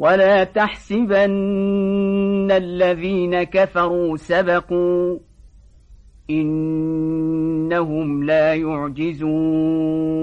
ولا تحسبن الذين كفروا سبقوا إنهم لا يعجزون